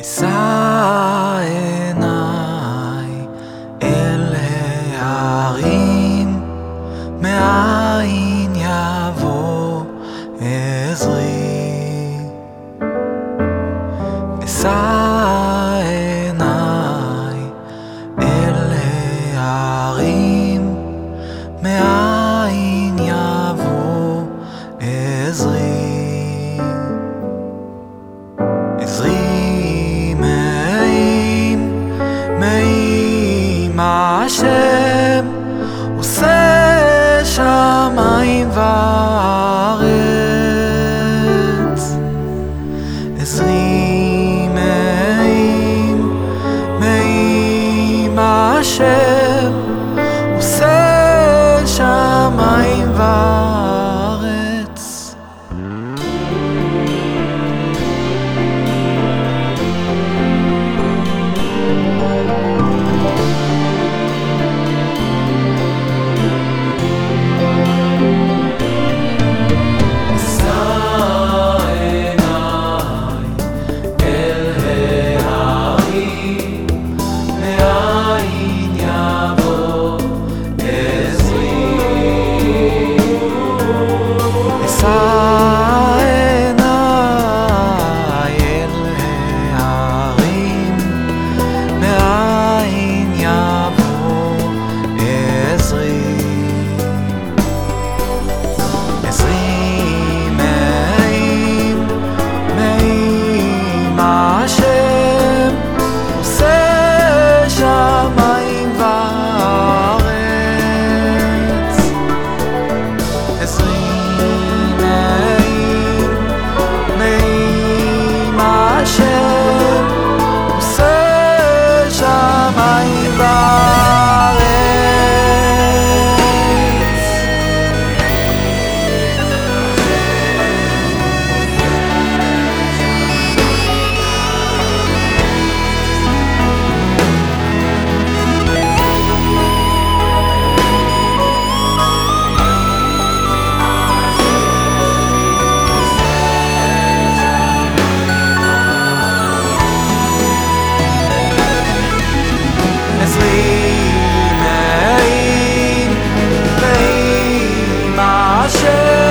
אשא עיניי אל ההרים, מאין יבוא עזרי. אשא It's lean. share.